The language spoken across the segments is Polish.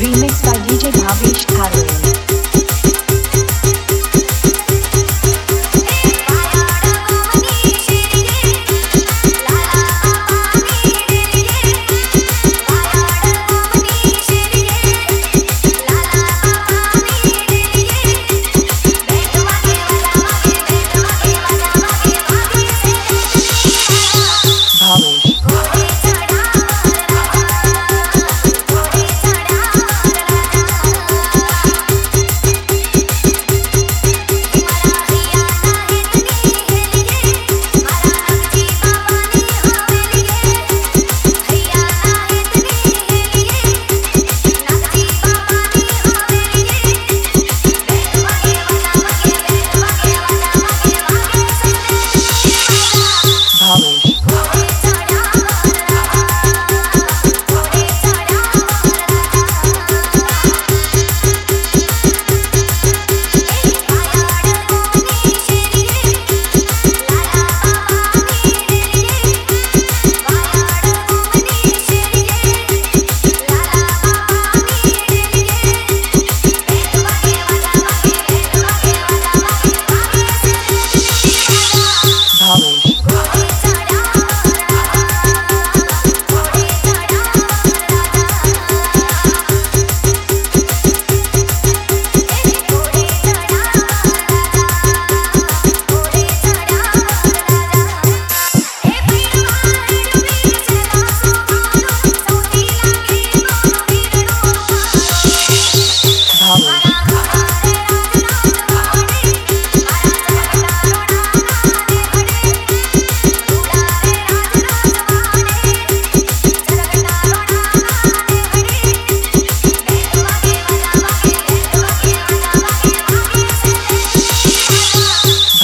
Remixed by DJ Bhavesh Tharwale.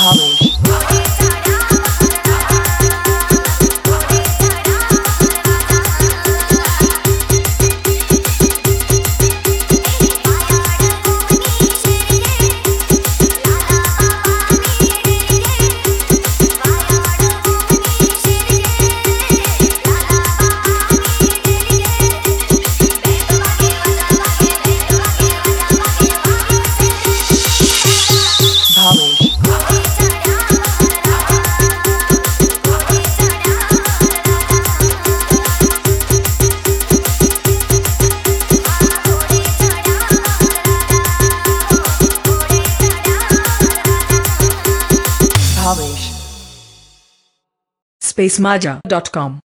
college. Spacemaja.com